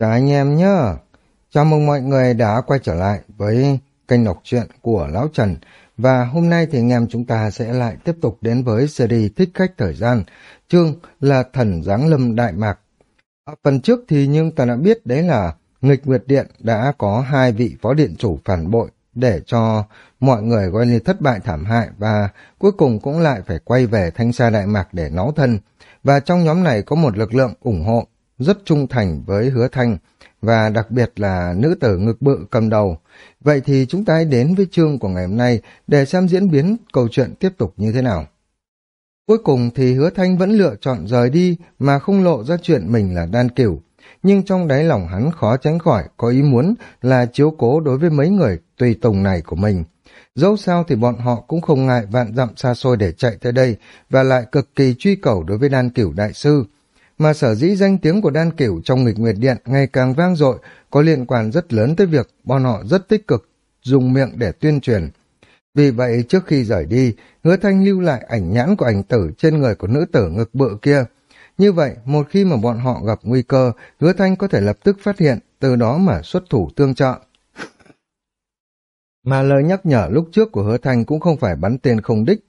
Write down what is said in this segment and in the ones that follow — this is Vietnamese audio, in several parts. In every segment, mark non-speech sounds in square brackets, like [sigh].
Chào anh em nhé. Chào mừng mọi người đã quay trở lại với kênh đọc truyện của Lão Trần. Và hôm nay thì anh em chúng ta sẽ lại tiếp tục đến với series Thích Khách Thời Gian. Chương là Thần Giáng Lâm Đại Mạc. Ở phần trước thì nhưng ta đã biết, đấy là nghịch nguyệt điện đã có hai vị phó điện chủ phản bội để cho mọi người coi như thất bại thảm hại và cuối cùng cũng lại phải quay về thanh xa Đại Mạc để náu thân. Và trong nhóm này có một lực lượng ủng hộ rất trung thành với hứa thanh, và đặc biệt là nữ tử ngực bự cầm đầu. Vậy thì chúng ta hãy đến với chương của ngày hôm nay để xem diễn biến câu chuyện tiếp tục như thế nào. Cuối cùng thì hứa thanh vẫn lựa chọn rời đi mà không lộ ra chuyện mình là đan cửu. Nhưng trong đáy lòng hắn khó tránh khỏi có ý muốn là chiếu cố đối với mấy người tùy tùng này của mình. Dẫu sao thì bọn họ cũng không ngại vạn dặm xa xôi để chạy tới đây và lại cực kỳ truy cầu đối với đan cửu đại sư mà sở dĩ danh tiếng của đan cửu trong nghịch nguyệt điện ngày càng vang dội có liên quan rất lớn tới việc bọn họ rất tích cực dùng miệng để tuyên truyền. Vì vậy trước khi rời đi, hứa thanh lưu lại ảnh nhãn của ảnh tử trên người của nữ tử ngực bự kia. Như vậy, một khi mà bọn họ gặp nguy cơ, hứa thanh có thể lập tức phát hiện, từ đó mà xuất thủ tương trợ. Mà lời nhắc nhở lúc trước của hứa thanh cũng không phải bắn tên không đích,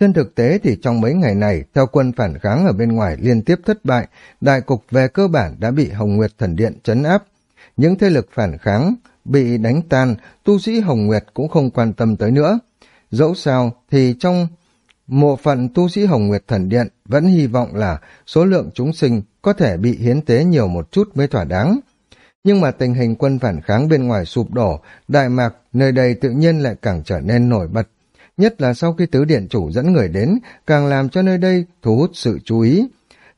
trên thực tế thì trong mấy ngày này, theo quân phản kháng ở bên ngoài liên tiếp thất bại, đại cục về cơ bản đã bị Hồng Nguyệt Thần Điện chấn áp. Những thế lực phản kháng bị đánh tan, tu sĩ Hồng Nguyệt cũng không quan tâm tới nữa. Dẫu sao thì trong mộ phận tu sĩ Hồng Nguyệt Thần Điện vẫn hy vọng là số lượng chúng sinh có thể bị hiến tế nhiều một chút mới thỏa đáng. Nhưng mà tình hình quân phản kháng bên ngoài sụp đổ, Đại Mạc nơi đây tự nhiên lại càng trở nên nổi bật nhất là sau khi tứ điện chủ dẫn người đến, càng làm cho nơi đây thu hút sự chú ý.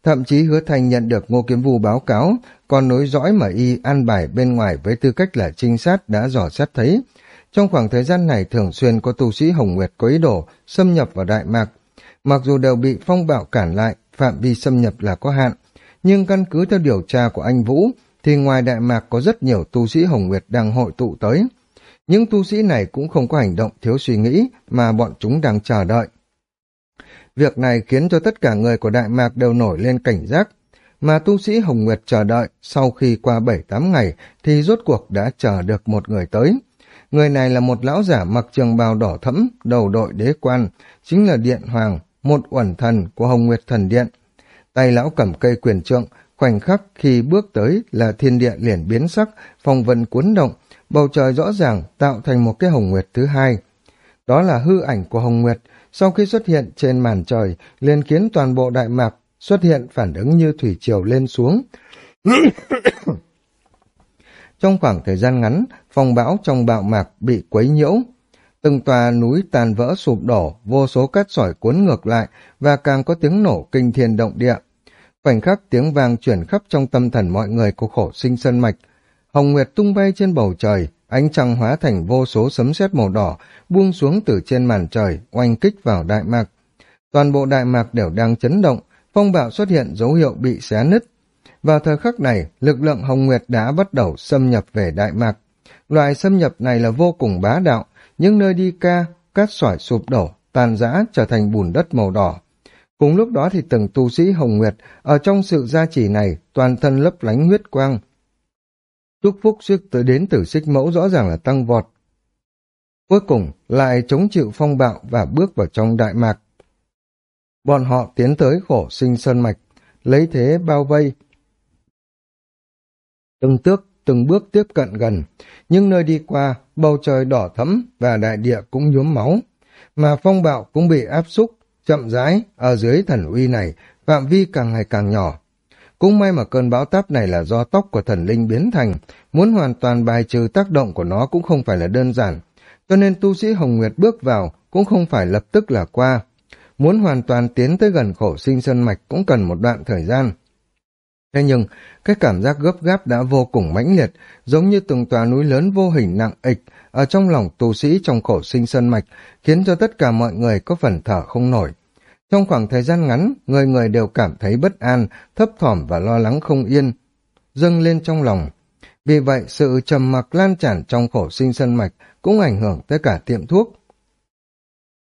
Thậm chí hứa thành nhận được ngô kiếm vu báo cáo, còn nối dõi mà y an bài bên ngoài với tư cách là trinh sát đã dò xét thấy. Trong khoảng thời gian này thường xuyên có tu sĩ Hồng Nguyệt có ý đồ xâm nhập vào Đại Mạc. Mặc dù đều bị phong bạo cản lại, phạm vi xâm nhập là có hạn, nhưng căn cứ theo điều tra của anh Vũ, thì ngoài Đại Mạc có rất nhiều tu sĩ Hồng Nguyệt đang hội tụ tới. Những tu sĩ này cũng không có hành động thiếu suy nghĩ mà bọn chúng đang chờ đợi. Việc này khiến cho tất cả người của Đại Mạc đều nổi lên cảnh giác, mà tu sĩ Hồng Nguyệt chờ đợi sau khi qua 7-8 ngày thì rốt cuộc đã chờ được một người tới. Người này là một lão giả mặc trường bào đỏ thẫm, đầu đội đế quan, chính là Điện Hoàng, một uẩn thần của Hồng Nguyệt Thần Điện. Tay lão cầm cây quyền trượng, khoảnh khắc khi bước tới là thiên địa liền biến sắc, phong vân cuốn động, bầu trời rõ ràng tạo thành một cái hồng nguyệt thứ hai. Đó là hư ảnh của hồng nguyệt, sau khi xuất hiện trên màn trời, liền khiến toàn bộ đại mạc xuất hiện phản ứng như thủy triều lên xuống. [coughs] trong khoảng thời gian ngắn, phong bão trong bạo mạc bị quấy nhiễu. Từng tòa núi tàn vỡ sụp đổ, vô số cát sỏi cuốn ngược lại và càng có tiếng nổ kinh thiên động địa. Khoảnh khắc tiếng vang chuyển khắp trong tâm thần mọi người của khổ sinh sân mạch, Hồng Nguyệt tung bay trên bầu trời, ánh trăng hóa thành vô số sấm sét màu đỏ, buông xuống từ trên màn trời, oanh kích vào Đại Mạc. Toàn bộ Đại Mạc đều đang chấn động, phong bạo xuất hiện dấu hiệu bị xé nứt. Vào thời khắc này, lực lượng Hồng Nguyệt đã bắt đầu xâm nhập về Đại Mạc. Loại xâm nhập này là vô cùng bá đạo, những nơi đi ca, cát sỏi sụp đổ, tàn rã trở thành bùn đất màu đỏ. Cùng lúc đó thì từng tu sĩ Hồng Nguyệt ở trong sự gia trì này toàn thân lấp lánh huyết quang, chúc phúc sức tới đến từ xích mẫu rõ ràng là tăng vọt. Cuối cùng lại chống chịu phong bạo và bước vào trong đại mạc. Bọn họ tiến tới khổ sinh sơn mạch, lấy thế bao vây. Từng tước, từng bước tiếp cận gần, nhưng nơi đi qua, bầu trời đỏ thẫm và đại địa cũng nhuốm máu. Mà phong bạo cũng bị áp xúc, chậm rãi, ở dưới thần uy này, phạm vi càng ngày càng nhỏ. Cũng may mà cơn bão táp này là do tóc của thần linh biến thành, muốn hoàn toàn bài trừ tác động của nó cũng không phải là đơn giản, cho nên tu sĩ Hồng Nguyệt bước vào cũng không phải lập tức là qua. Muốn hoàn toàn tiến tới gần khổ sinh sơn mạch cũng cần một đoạn thời gian. Thế nhưng, cái cảm giác gấp gáp đã vô cùng mãnh liệt, giống như từng tòa núi lớn vô hình nặng ịch ở trong lòng tu sĩ trong khổ sinh sơn mạch, khiến cho tất cả mọi người có phần thở không nổi. Trong khoảng thời gian ngắn, người người đều cảm thấy bất an, thấp thỏm và lo lắng không yên, dâng lên trong lòng. Vì vậy, sự trầm mặc lan tràn trong khổ sinh sân mạch cũng ảnh hưởng tới cả tiệm thuốc.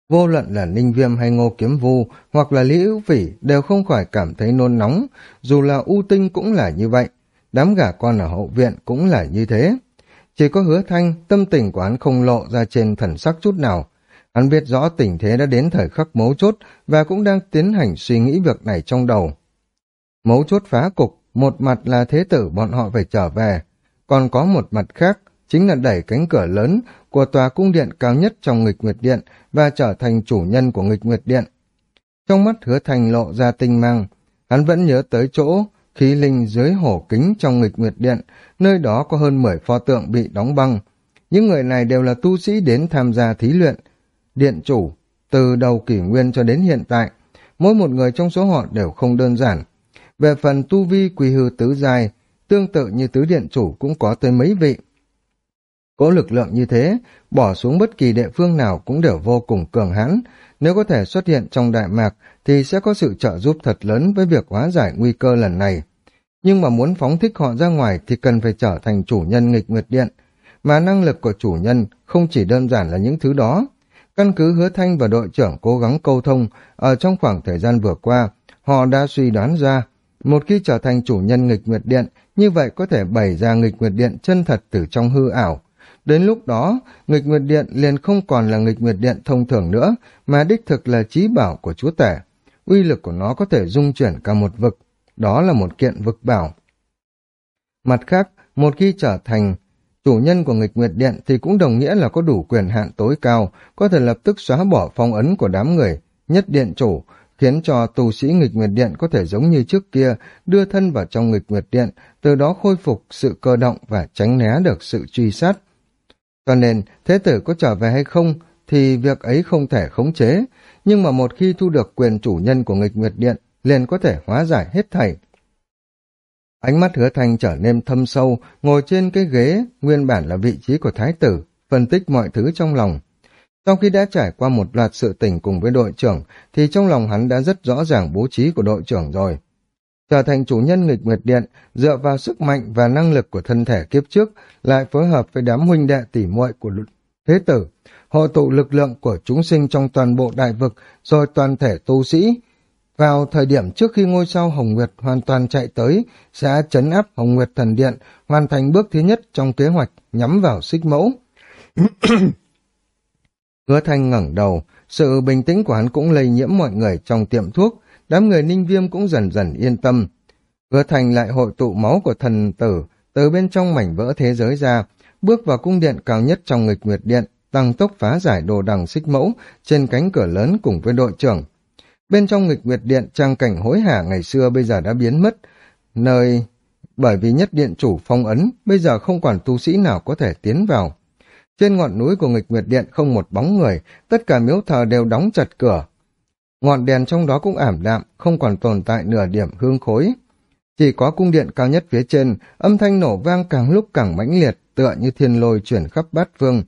Vô luận là Ninh Viêm hay Ngô Kiếm Vu hoặc là Lý Hữu Phỉ đều không khỏi cảm thấy nôn nóng, dù là U Tinh cũng là như vậy. đám gả con ở hậu viện cũng là như thế. Chỉ có hứa thanh, tâm tình của hắn không lộ ra trên thần sắc chút nào. Hắn biết rõ tình thế đã đến thời khắc mấu chốt và cũng đang tiến hành suy nghĩ việc này trong đầu. Mấu chốt phá cục, một mặt là thế tử bọn họ phải trở về, còn có một mặt khác chính là đẩy cánh cửa lớn của tòa cung điện cao nhất trong nghịch nguyệt điện và trở thành chủ nhân của nghịch nguyệt điện. Trong mắt hứa thành lộ ra tinh mang, hắn vẫn nhớ tới chỗ khí linh dưới hổ kính trong nghịch nguyệt điện, nơi đó có hơn 10 pho tượng bị đóng băng. Những người này đều là tu sĩ đến tham gia thí luyện. Điện chủ, từ đầu kỷ nguyên cho đến hiện tại, mỗi một người trong số họ đều không đơn giản. Về phần tu vi quỳ hư tứ dài, tương tự như tứ điện chủ cũng có tới mấy vị. Có lực lượng như thế, bỏ xuống bất kỳ địa phương nào cũng đều vô cùng cường hãn. Nếu có thể xuất hiện trong Đại Mạc thì sẽ có sự trợ giúp thật lớn với việc hóa giải nguy cơ lần này. Nhưng mà muốn phóng thích họ ra ngoài thì cần phải trở thành chủ nhân nghịch nguyệt điện. Mà năng lực của chủ nhân không chỉ đơn giản là những thứ đó. Căn cứ hứa thanh và đội trưởng cố gắng câu thông ở trong khoảng thời gian vừa qua, họ đã suy đoán ra một khi trở thành chủ nhân nghịch nguyệt điện, như vậy có thể bày ra nghịch nguyệt điện chân thật từ trong hư ảo, Đến lúc đó, nghịch nguyệt điện liền không còn là nghịch nguyệt điện thông thường nữa, mà đích thực là trí bảo của chúa tể. Uy lực của nó có thể dung chuyển cả một vực, đó là một kiện vực bảo. Mặt khác, một khi trở thành chủ nhân của nghịch nguyệt điện thì cũng đồng nghĩa là có đủ quyền hạn tối cao, có thể lập tức xóa bỏ phong ấn của đám người, nhất điện chủ, khiến cho tu sĩ nghịch nguyệt điện có thể giống như trước kia, đưa thân vào trong nghịch nguyệt điện, từ đó khôi phục sự cơ động và tránh né được sự truy sát. Cho nên, thế tử có trở về hay không thì việc ấy không thể khống chế, nhưng mà một khi thu được quyền chủ nhân của nghịch nguyệt điện, liền có thể hóa giải hết thảy. Ánh mắt hứa thanh trở nên thâm sâu, ngồi trên cái ghế, nguyên bản là vị trí của thái tử, phân tích mọi thứ trong lòng. Sau khi đã trải qua một loạt sự tình cùng với đội trưởng, thì trong lòng hắn đã rất rõ ràng bố trí của đội trưởng rồi trở thành chủ nhân nghịch nguyệt điện, dựa vào sức mạnh và năng lực của thân thể kiếp trước, lại phối hợp với đám huynh đệ tỉ muội của thế tử, hội tụ lực lượng của chúng sinh trong toàn bộ đại vực, rồi toàn thể tu sĩ. Vào thời điểm trước khi ngôi sao Hồng Nguyệt hoàn toàn chạy tới, sẽ chấn áp Hồng Nguyệt Thần Điện, hoàn thành bước thứ nhất trong kế hoạch nhắm vào xích mẫu. [coughs] Hứa Thanh ngẩng đầu, sự bình tĩnh của hắn cũng lây nhiễm mọi người trong tiệm thuốc, đám người ninh viêm cũng dần dần yên tâm. Hứa thành lại hội tụ máu của thần tử từ bên trong mảnh vỡ thế giới ra, bước vào cung điện cao nhất trong nghịch nguyệt điện, tăng tốc phá giải đồ đằng xích mẫu trên cánh cửa lớn cùng với đội trưởng. Bên trong nghịch nguyệt điện trang cảnh hối hả ngày xưa bây giờ đã biến mất, nơi bởi vì nhất điện chủ phong ấn bây giờ không còn tu sĩ nào có thể tiến vào. Trên ngọn núi của nghịch nguyệt điện không một bóng người, tất cả miếu thờ đều đóng chặt cửa, ngọn đèn trong đó cũng ảm đạm, không còn tồn tại nửa điểm hương khối. Chỉ có cung điện cao nhất phía trên, âm thanh nổ vang càng lúc càng mãnh liệt, tựa như thiên lôi chuyển khắp bát phương.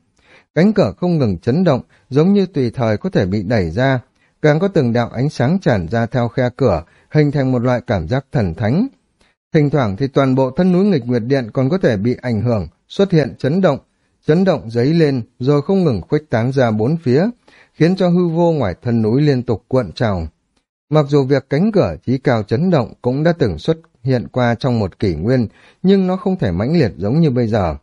Cánh cửa không ngừng chấn động, giống như tùy thời có thể bị đẩy ra, càng có từng đạo ánh sáng tràn ra theo khe cửa, hình thành một loại cảm giác thần thánh. Thỉnh thoảng thì toàn bộ thân núi nghịch nguyệt điện còn có thể bị ảnh hưởng, xuất hiện chấn động, chấn động dấy lên rồi không ngừng khuếch tán ra bốn phía, khiến cho hư vô ngoài thân núi liên tục cuộn trào. Mặc dù việc cánh cửa trí cao chấn động cũng đã từng xuất hiện qua trong một kỷ nguyên, nhưng nó không thể mãnh liệt giống như bây giờ.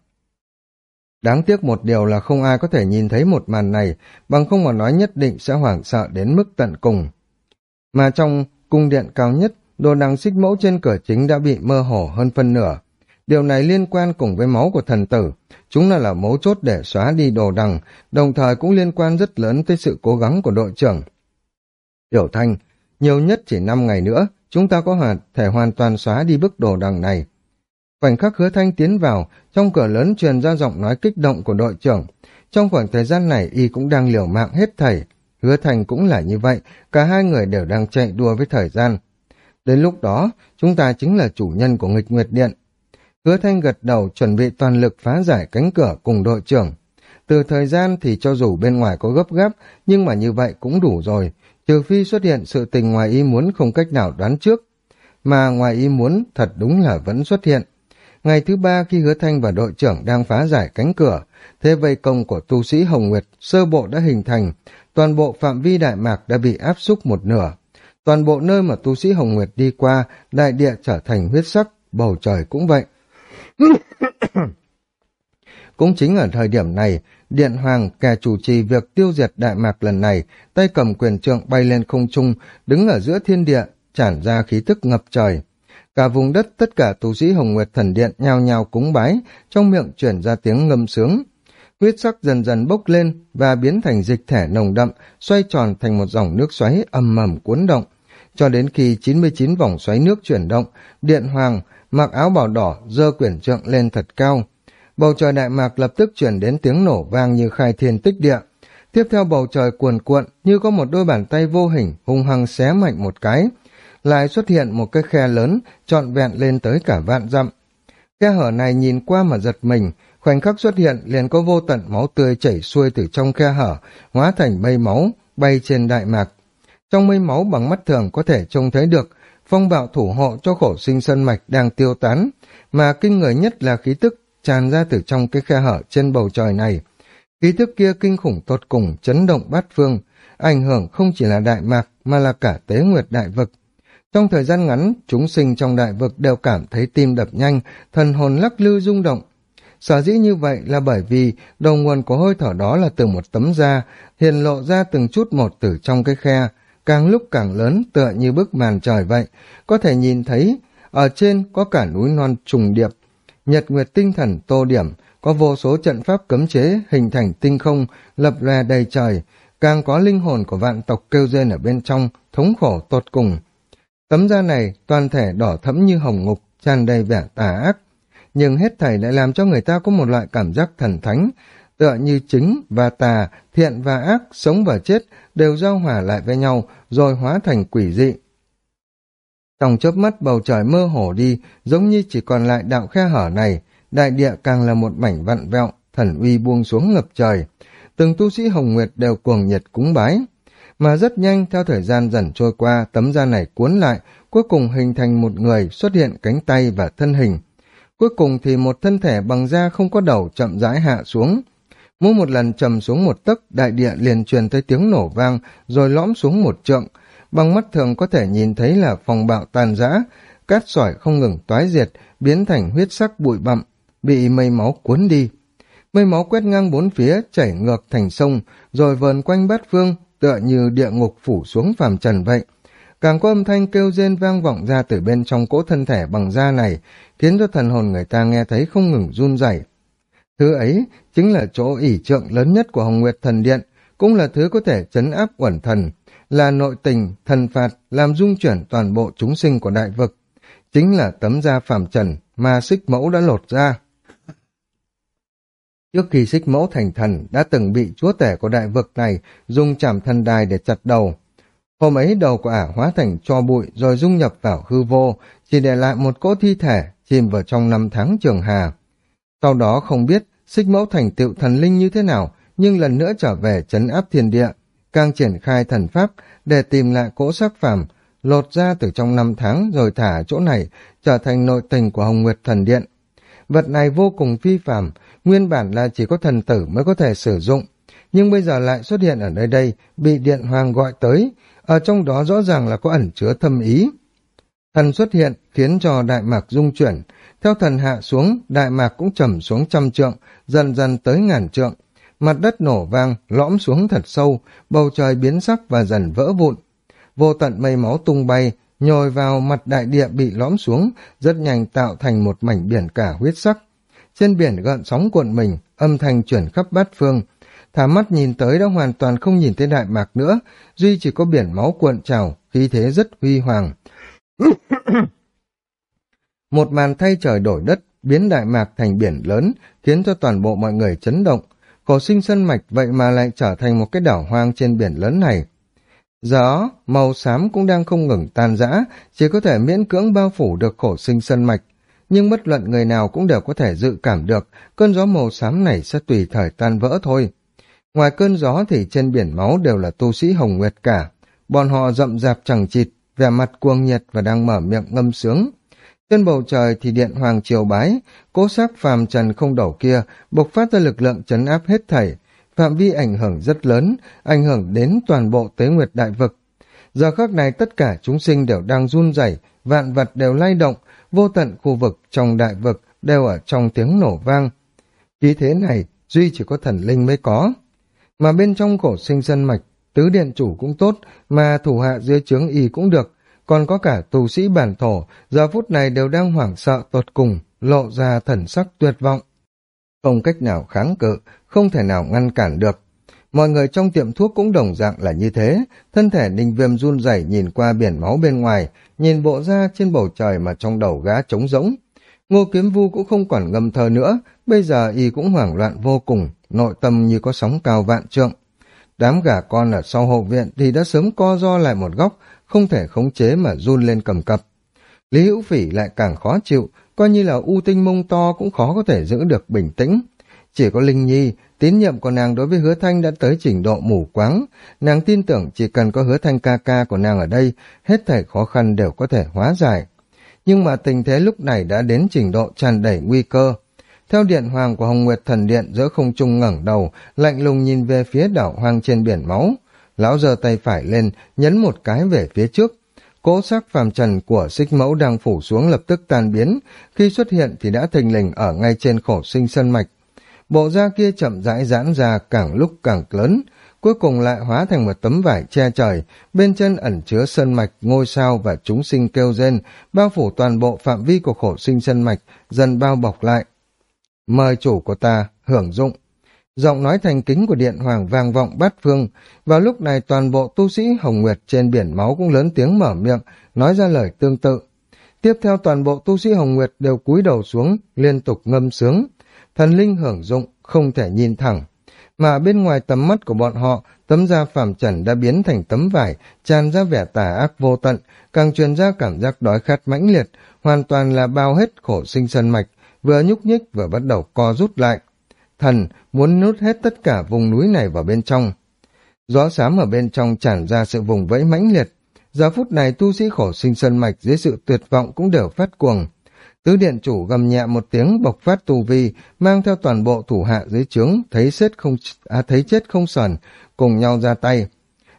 Đáng tiếc một điều là không ai có thể nhìn thấy một màn này, bằng không mà nói nhất định sẽ hoảng sợ đến mức tận cùng. Mà trong cung điện cao nhất, đồ đằng xích mẫu trên cửa chính đã bị mơ hồ hơn phân nửa. Điều này liên quan cùng với máu của thần tử, chúng là là mấu chốt để xóa đi đồ đằng, đồng thời cũng liên quan rất lớn tới sự cố gắng của đội trưởng. Tiểu Thanh, nhiều nhất chỉ 5 ngày nữa, chúng ta có thể hoàn toàn xóa đi bức đồ đằng này. Khoảnh khắc hứa thanh tiến vào, trong cửa lớn truyền ra giọng nói kích động của đội trưởng. Trong khoảng thời gian này y cũng đang liều mạng hết thảy. Hứa thành cũng là như vậy, cả hai người đều đang chạy đua với thời gian. Đến lúc đó, chúng ta chính là chủ nhân của nghịch nguyệt điện. Hứa Thanh gật đầu chuẩn bị toàn lực phá giải cánh cửa cùng đội trưởng. Từ thời gian thì cho dù bên ngoài có gấp gáp, nhưng mà như vậy cũng đủ rồi, trừ phi xuất hiện sự tình ngoài ý muốn không cách nào đoán trước. Mà ngoài ý muốn thật đúng là vẫn xuất hiện. Ngày thứ ba khi Hứa Thanh và đội trưởng đang phá giải cánh cửa, thế vây công của tu sĩ Hồng Nguyệt sơ bộ đã hình thành, toàn bộ phạm vi Đại Mạc đã bị áp xúc một nửa. Toàn bộ nơi mà tu sĩ Hồng Nguyệt đi qua, đại địa trở thành huyết sắc, bầu trời cũng vậy. [coughs] Cũng chính ở thời điểm này, Điện Hoàng, kẻ chủ trì việc tiêu diệt Đại Mạc lần này, tay cầm quyền trượng bay lên không trung, đứng ở giữa thiên địa, tràn ra khí tức ngập trời. Cả vùng đất tất cả tu sĩ Hồng Nguyệt Thần Điện nhao nhao cúng bái, trong miệng chuyển ra tiếng ngâm sướng. Huyết sắc dần dần bốc lên và biến thành dịch thể nồng đậm, xoay tròn thành một dòng nước xoáy ầm mầm cuốn động. Cho đến khi 99 vòng xoáy nước chuyển động, Điện Hoàng mặc áo bào đỏ dơ quyển trượng lên thật cao. Bầu trời Đại Mạc lập tức chuyển đến tiếng nổ vang như khai thiên tích địa. Tiếp theo bầu trời cuồn cuộn như có một đôi bàn tay vô hình hung hăng xé mạnh một cái. Lại xuất hiện một cái khe lớn trọn vẹn lên tới cả vạn dặm. Khe hở này nhìn qua mà giật mình, khoảnh khắc xuất hiện liền có vô tận máu tươi chảy xuôi từ trong khe hở, hóa thành mây máu, bay trên đại mạc. Trong mây máu bằng mắt thường có thể trông thấy được, phong bạo thủ hộ cho khổ sinh sân mạch đang tiêu tán, mà kinh người nhất là khí tức tràn ra từ trong cái khe hở trên bầu trời này. Khí tức kia kinh khủng tột cùng, chấn động bát phương, ảnh hưởng không chỉ là đại mạc mà là cả tế nguyệt đại vực. Trong thời gian ngắn, chúng sinh trong đại vực đều cảm thấy tim đập nhanh, thần hồn lắc lư rung động. Sở dĩ như vậy là bởi vì đầu nguồn của hơi thở đó là từ một tấm da, hiện lộ ra từng chút một từ trong cái khe, càng lúc càng lớn tựa như bức màn trời vậy, có thể nhìn thấy, ở trên có cả núi non trùng điệp, nhật nguyệt tinh thần tô điểm, có vô số trận pháp cấm chế hình thành tinh không, lập lè đầy trời, càng có linh hồn của vạn tộc kêu rên ở bên trong, thống khổ tột cùng. Tấm da này toàn thể đỏ thẫm như hồng ngục, tràn đầy vẻ tà ác, nhưng hết thảy lại làm cho người ta có một loại cảm giác thần thánh, tựa như chính và tà, thiện và ác, sống và chết đều giao hòa lại với nhau rồi hóa thành quỷ dị. Trong chớp mắt bầu trời mơ hồ đi, giống như chỉ còn lại đạo khe hở này, đại địa càng là một mảnh vặn vẹo, thần uy buông xuống ngập trời. Từng tu sĩ Hồng Nguyệt đều cuồng nhiệt cúng bái. Mà rất nhanh, theo thời gian dần trôi qua, tấm da này cuốn lại, cuối cùng hình thành một người xuất hiện cánh tay và thân hình. Cuối cùng thì một thân thể bằng da không có đầu chậm rãi hạ xuống. Mỗi một lần trầm xuống một tấc, đại địa liền truyền tới tiếng nổ vang, rồi lõm xuống một trượng. Bằng mắt thường có thể nhìn thấy là phòng bạo tàn rã, cát sỏi không ngừng toái diệt, biến thành huyết sắc bụi bặm, bị mây máu cuốn đi. Mây máu quét ngang bốn phía, chảy ngược thành sông, rồi vờn quanh bát phương, tựa như địa ngục phủ xuống phàm trần vậy. Càng có âm thanh kêu rên vang vọng ra từ bên trong cỗ thân thể bằng da này, khiến cho thần hồn người ta nghe thấy không ngừng run rẩy. Thứ ấy chính là chỗ ỷ trượng lớn nhất của Hồng Nguyệt Thần Điện, cũng là thứ có thể chấn áp quẩn thần, là nội tình, thần phạt, làm dung chuyển toàn bộ chúng sinh của đại vực. Chính là tấm da phàm trần mà xích mẫu đã lột ra. Trước khi xích mẫu thành thần đã từng bị chúa tể của đại vực này dùng chảm thần đài để chặt đầu. Hôm ấy đầu của ả hóa thành cho bụi rồi dung nhập vào hư vô, chỉ để lại một cỗ thi thể chìm vào trong năm tháng trường hà. Sau đó không biết xích mẫu thành tựu thần linh như thế nào, nhưng lần nữa trở về chấn áp thiên địa, càng triển khai thần pháp để tìm lại cỗ sắc phàm, lột ra từ trong năm tháng rồi thả chỗ này trở thành nội tình của Hồng Nguyệt Thần Điện. Vật này vô cùng phi phàm, nguyên bản là chỉ có thần tử mới có thể sử dụng, nhưng bây giờ lại xuất hiện ở nơi đây, bị Điện Hoàng gọi tới, ở trong đó rõ ràng là có ẩn chứa thâm ý. Thần xuất hiện khiến cho Đại Mạc rung chuyển, theo thần hạ xuống, Đại Mạc cũng trầm xuống trăm trượng, dần dần tới ngàn trượng. Mặt đất nổ vang, lõm xuống thật sâu, bầu trời biến sắc và dần vỡ vụn. Vô tận mây máu tung bay, nhồi vào mặt đại địa bị lõm xuống, rất nhanh tạo thành một mảnh biển cả huyết sắc. Trên biển gợn sóng cuộn mình, âm thanh chuyển khắp bát phương. Thả mắt nhìn tới đã hoàn toàn không nhìn thấy đại mạc nữa, duy chỉ có biển máu cuộn trào, khí thế rất huy hoàng. [coughs] một màn thay trời đổi đất, biến đại mạc thành biển lớn, khiến cho toàn bộ mọi người chấn động. Cổ sinh sân mạch vậy mà lại trở thành một cái đảo hoang trên biển lớn này. Gió, màu xám cũng đang không ngừng tan rã, chỉ có thể miễn cưỡng bao phủ được khổ sinh sân mạch. Nhưng bất luận người nào cũng đều có thể dự cảm được cơn gió màu xám này sẽ tùy thời tan vỡ thôi. Ngoài cơn gió thì trên biển máu đều là tu sĩ hồng nguyệt cả. Bọn họ rậm rạp chẳng chịt, vẻ mặt cuồng nhiệt và đang mở miệng ngâm sướng. Trên bầu trời thì điện hoàng triều bái, cố sắc phàm trần không đầu kia, bộc phát ra lực lượng chấn áp hết thảy, phạm vi ảnh hưởng rất lớn, ảnh hưởng đến toàn bộ tế nguyệt đại vực. Giờ khắc này tất cả chúng sinh đều đang run rẩy, vạn vật đều lay động, vô tận khu vực trong đại vực đều ở trong tiếng nổ vang. Khí thế này, duy chỉ có thần linh mới có. Mà bên trong cổ sinh dân mạch, tứ điện chủ cũng tốt, mà thủ hạ dưới trướng y cũng được, còn có cả tù sĩ bản thổ, giờ phút này đều đang hoảng sợ tột cùng, lộ ra thần sắc tuyệt vọng. Không cách nào kháng cự, không thể nào ngăn cản được. Mọi người trong tiệm thuốc cũng đồng dạng là như thế, thân thể ninh viêm run rẩy nhìn qua biển máu bên ngoài, nhìn bộ ra trên bầu trời mà trong đầu gá trống rỗng. Ngô Kiếm Vu cũng không còn ngâm thơ nữa, bây giờ y cũng hoảng loạn vô cùng, nội tâm như có sóng cao vạn trượng. Đám gà con ở sau hậu viện thì đã sớm co do lại một góc, không thể khống chế mà run lên cầm cập. Lý Hữu Phỉ lại càng khó chịu, coi như là u tinh mông to cũng khó có thể giữ được bình tĩnh. Chỉ có Linh Nhi, tín nhiệm của nàng đối với hứa thanh đã tới trình độ mù quáng. Nàng tin tưởng chỉ cần có hứa thanh ca ca của nàng ở đây, hết thảy khó khăn đều có thể hóa giải. Nhưng mà tình thế lúc này đã đến trình độ tràn đầy nguy cơ. Theo điện hoàng của Hồng Nguyệt Thần Điện giữa không trung ngẩng đầu, lạnh lùng nhìn về phía đảo hoang trên biển máu. Lão giơ tay phải lên, nhấn một cái về phía trước. cố sắc phàm trần của xích mẫu đang phủ xuống lập tức tan biến, khi xuất hiện thì đã thình lình ở ngay trên khổ sinh sân mạch. Bộ da kia chậm rãi giãn ra càng lúc càng lớn, cuối cùng lại hóa thành một tấm vải che trời, bên chân ẩn chứa sơn mạch, ngôi sao và chúng sinh kêu rên, bao phủ toàn bộ phạm vi của khổ sinh sân mạch, dần bao bọc lại. Mời chủ của ta, hưởng dụng. Giọng nói thành kính của Điện Hoàng vang vọng bát phương. Vào lúc này toàn bộ tu sĩ Hồng Nguyệt trên biển máu cũng lớn tiếng mở miệng, nói ra lời tương tự. Tiếp theo toàn bộ tu sĩ Hồng Nguyệt đều cúi đầu xuống, liên tục ngâm sướng. Thần linh hưởng dụng, không thể nhìn thẳng. Mà bên ngoài tầm mắt của bọn họ, tấm da phàm trần đã biến thành tấm vải, tràn ra vẻ tà ác vô tận, càng truyền ra cảm giác đói khát mãnh liệt, hoàn toàn là bao hết khổ sinh sân mạch, vừa nhúc nhích vừa bắt đầu co rút lại. Thần muốn nút hết tất cả vùng núi này vào bên trong. Gió xám ở bên trong tràn ra sự vùng vẫy mãnh liệt. Giờ phút này tu sĩ khổ sinh sân mạch dưới sự tuyệt vọng cũng đều phát cuồng. Tứ điện chủ gầm nhẹ một tiếng bộc phát tù vi, mang theo toàn bộ thủ hạ dưới trướng, thấy chết không à, thấy chết không sờn, cùng nhau ra tay.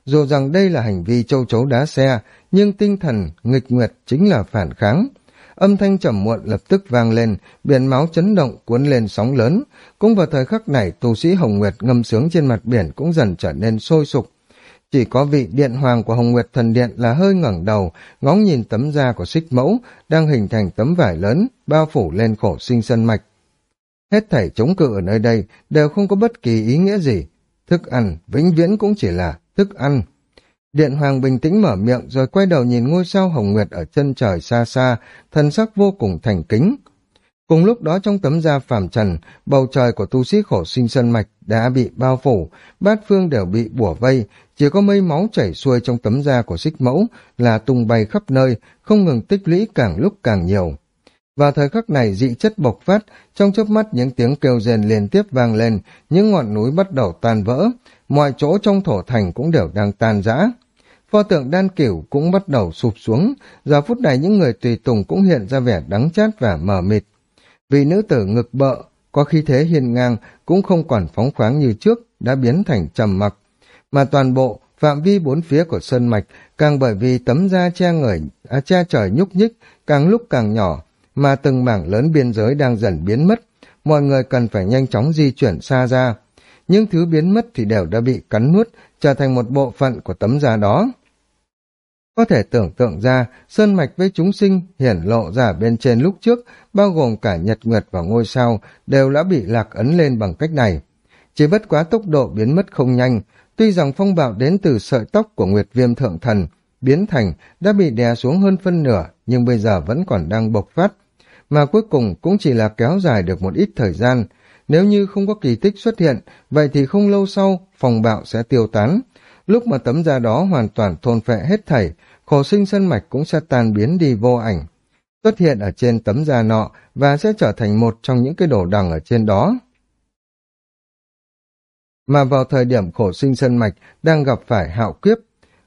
Dù rằng đây là hành vi châu chấu đá xe, nhưng tinh thần nghịch nguyệt chính là phản kháng. Âm thanh trầm muộn lập tức vang lên, biển máu chấn động cuốn lên sóng lớn. Cũng vào thời khắc này, tu sĩ Hồng Nguyệt ngâm sướng trên mặt biển cũng dần trở nên sôi sục. Chỉ có vị điện hoàng của Hồng Nguyệt Thần Điện là hơi ngẩng đầu, ngóng nhìn tấm da của xích mẫu, đang hình thành tấm vải lớn, bao phủ lên khổ sinh sân mạch. Hết thảy chống cự ở nơi đây đều không có bất kỳ ý nghĩa gì. Thức ăn, vĩnh viễn cũng chỉ là thức ăn. Điện Hoàng bình tĩnh mở miệng rồi quay đầu nhìn ngôi sao hồng nguyệt ở chân trời xa xa, thần sắc vô cùng thành kính. Cùng lúc đó trong tấm da phàm trần, bầu trời của tu sĩ khổ sinh sân mạch đã bị bao phủ, bát phương đều bị bủa vây, chỉ có mây máu chảy xuôi trong tấm da của xích mẫu là tung bay khắp nơi, không ngừng tích lũy càng lúc càng nhiều. Vào thời khắc này dị chất bộc phát, trong chớp mắt những tiếng kêu rền liên tiếp vang lên, những ngọn núi bắt đầu tan vỡ, mọi chỗ trong thổ thành cũng đều đang tan rã. Pho tượng đan cửu cũng bắt đầu sụp xuống, giờ phút này những người tùy tùng cũng hiện ra vẻ đắng chát và mờ mịt. Vì nữ tử ngực bợ, có khí thế hiên ngang, cũng không còn phóng khoáng như trước, đã biến thành trầm mặc. Mà toàn bộ, phạm vi bốn phía của sơn mạch, càng bởi vì tấm da che người, à, che trời nhúc nhích, càng lúc càng nhỏ, mà từng mảng lớn biên giới đang dần biến mất, mọi người cần phải nhanh chóng di chuyển xa ra. Những thứ biến mất thì đều đã bị cắn nuốt, trở thành một bộ phận của tấm da đó. Có thể tưởng tượng ra, sơn mạch với chúng sinh hiển lộ ra bên trên lúc trước, bao gồm cả nhật nguyệt và ngôi sao, đều đã bị lạc ấn lên bằng cách này. Chỉ bất quá tốc độ biến mất không nhanh, tuy rằng phong bạo đến từ sợi tóc của Nguyệt Viêm Thượng Thần, biến thành đã bị đè xuống hơn phân nửa, nhưng bây giờ vẫn còn đang bộc phát. Mà cuối cùng cũng chỉ là kéo dài được một ít thời gian. Nếu như không có kỳ tích xuất hiện, vậy thì không lâu sau, phong bạo sẽ tiêu tán, Lúc mà tấm da đó hoàn toàn thôn phệ hết thảy, khổ sinh sân mạch cũng sẽ tan biến đi vô ảnh. Xuất hiện ở trên tấm da nọ và sẽ trở thành một trong những cái đồ đằng ở trên đó. Mà vào thời điểm khổ sinh sân mạch đang gặp phải hạo kiếp,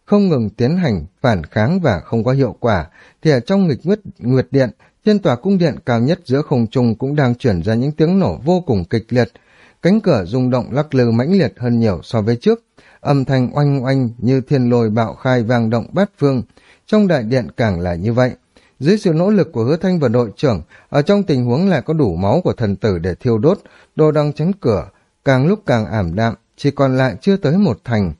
không ngừng tiến hành phản kháng và không có hiệu quả, thì ở trong nghịch nguyệt, nguyệt điện, trên tòa cung điện cao nhất giữa không trung cũng đang chuyển ra những tiếng nổ vô cùng kịch liệt. Cánh cửa rung động lắc lư mãnh liệt hơn nhiều so với trước, âm thanh oanh oanh như thiên lôi bạo khai vang động bát phương, trong đại điện càng là như vậy. Dưới sự nỗ lực của hứa thanh và đội trưởng, ở trong tình huống lại có đủ máu của thần tử để thiêu đốt, đồ đăng chắn cửa, càng lúc càng ảm đạm, chỉ còn lại chưa tới một thành.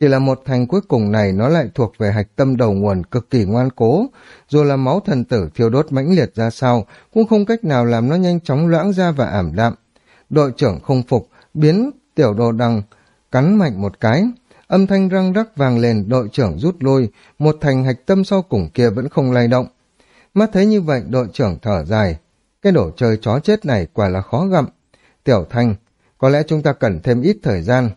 Chỉ là một thành cuối cùng này nó lại thuộc về hạch tâm đầu nguồn cực kỳ ngoan cố, dù là máu thần tử thiêu đốt mãnh liệt ra sau, cũng không cách nào làm nó nhanh chóng loãng ra và ảm đạm. Đội trưởng không phục, biến tiểu đồ đăng, cắn mạnh một cái, âm thanh răng rắc vang lên đội trưởng rút lui, một thành hạch tâm sau cùng kia vẫn không lay động. Mắt thấy như vậy đội trưởng thở dài, cái đồ chơi chó chết này quả là khó gặm. Tiểu thanh, có lẽ chúng ta cần thêm ít thời gian.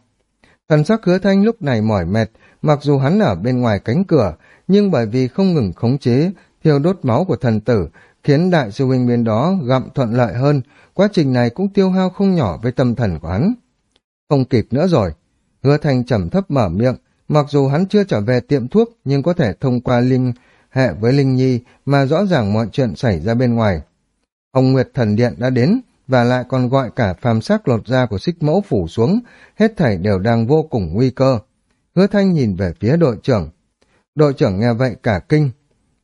Thần sắc hứa thanh lúc này mỏi mệt, mặc dù hắn ở bên ngoài cánh cửa, nhưng bởi vì không ngừng khống chế, thiêu đốt máu của thần tử, khiến đại sư huynh bên đó gặm thuận lợi hơn, quá trình này cũng tiêu hao không nhỏ với tâm thần của hắn. Không kịp nữa rồi, hứa thanh trầm thấp mở miệng, mặc dù hắn chưa trở về tiệm thuốc, nhưng có thể thông qua linh hệ với Linh Nhi mà rõ ràng mọi chuyện xảy ra bên ngoài. Hồng Nguyệt Thần Điện đã đến, và lại còn gọi cả phàm sắc lột da của xích mẫu phủ xuống, hết thảy đều đang vô cùng nguy cơ. Hứa Thanh nhìn về phía đội trưởng. Đội trưởng nghe vậy cả kinh.